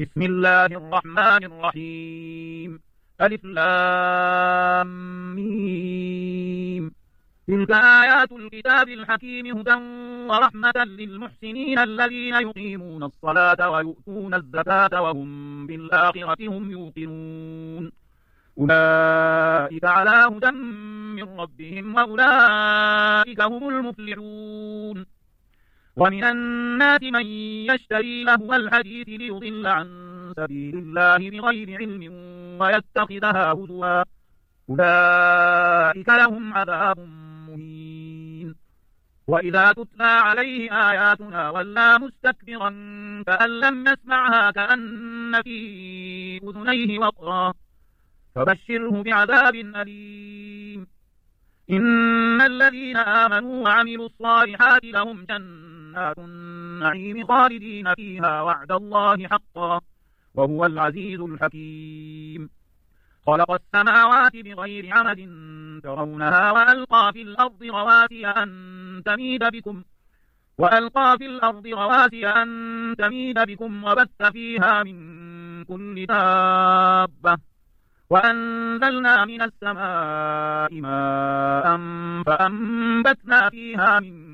بسم الله الرحمن الرحيم. ألف لام تلك آيات الكتاب الحكيم هدى ورحمة للمحسنين الذين يقيمون الصلاة ويؤتون الزكاة وهم بالآخرة هم يوقنون. أولئك على هدى من ربهم وأولئك هم المفلحون. ومن الناس من يشتري له الحديث ليضل عن سبيل الله بغير علم ويتخذها هدوا أولئك لهم عذاب مهين. وإذا تتلى عليه آياتنا ولا مستكبرا كأن لم يسمعها كأن في أذنيه وقرا. فبشره بعذاب أليم. إن الذين آمنوا وعملوا الصالحات لهم جنات النعيم خالدين فيها وعد الله حقا وهو العزيز الحكيم. خلق السماوات بغير عمد ترونها وألقى في الأرض رواسي أن تميد بكم وألقى في الأرض رواسي أن تميد بكم وبث فيها من كل دابة وأنزلنا من السماء ماء فأنبتنا فيها من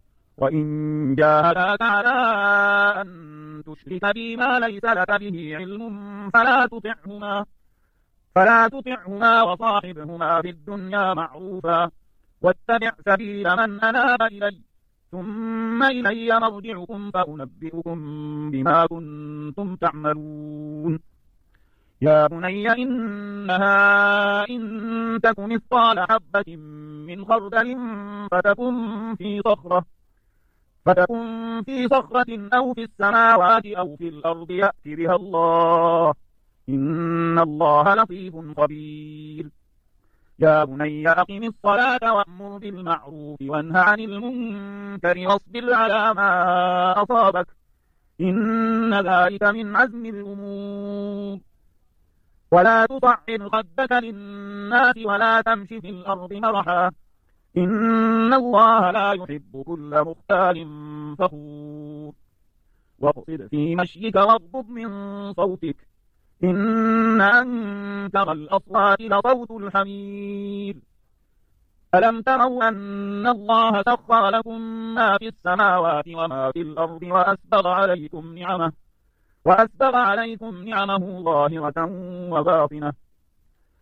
وإن جاهداك على أن تشرك بي ما ليس لك به علم فلا تطعهما فلا تطعهما وصاحبهما في الدنيا معروفا. واتبع سبيل من أناب إلي ثم إلي مرجعكم فأنبئكم بما كنتم تعملون. يا بني إنها إن تك مثقال حبة من خردل فتكن في صخرة فتكن في صخرة أو في السماوات أو في الأرض يأت بها الله إن الله لطيف خبير. يا بني أقم الصلاة وأمر بالمعروف وانه عن المنكر واصبر على ما أصابك إن ذلك من عزم الأمور. ولا تصعر خدك للناس ولا تمش في الأرض مرحا إن الله لا يحب كل مختال فخور واقصد في مشيك واغضب من صوتك إن أنكر الأصوات لصوت الحمير ألم تروا أن الله سخر لكم ما في السماوات وما في الأرض وأسبغ عليكم نعمه وأسبغ عليكم نعمه ظاهرة وباطنة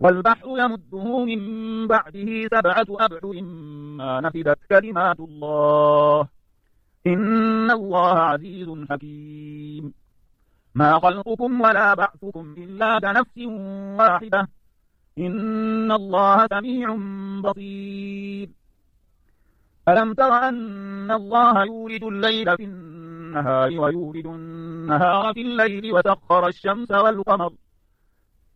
والبحر يمده من بعده سبعة أبعر ما نفدت كلمات الله. إن الله عزيز حكيم. ما خلقكم ولا بعثكم إلا كنفس واحدة. إن الله سميع بصير. ألم تر أن الله يولد الليل في النهار ويولد النهار في الليل وسخر الشمس والقمر؟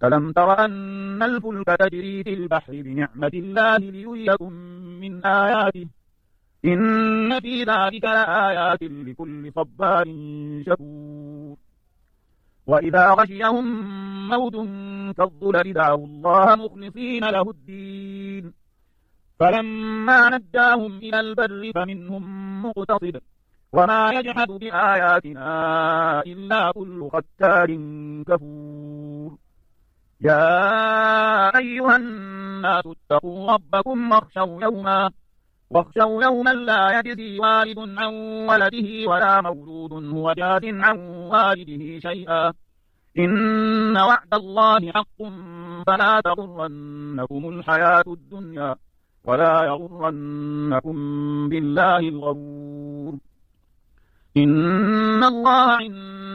فلم تر أن الفلك تجري في البحر بنعمة الله ليريكم من آياته؟ إن في ذلك لآيات لكل صبار شكور. وإذا غشيهم موت كالظلل دعوا الله مخلصين له الدين. فلما نجاهم إلى البر فمنهم مقتصد. وما يجحد بآياتنا إلا كل ختار كفور. يا أيها الناس اتقوا ربكم واخشوا يوما واخشوا يوما لا يجزي والد عن ولده ولا مولود هو جاد عن والده شيئا. إن وعد الله حق فلا تغرنكم الحياة الدنيا ولا يغرنكم بالله الغرور. إن الله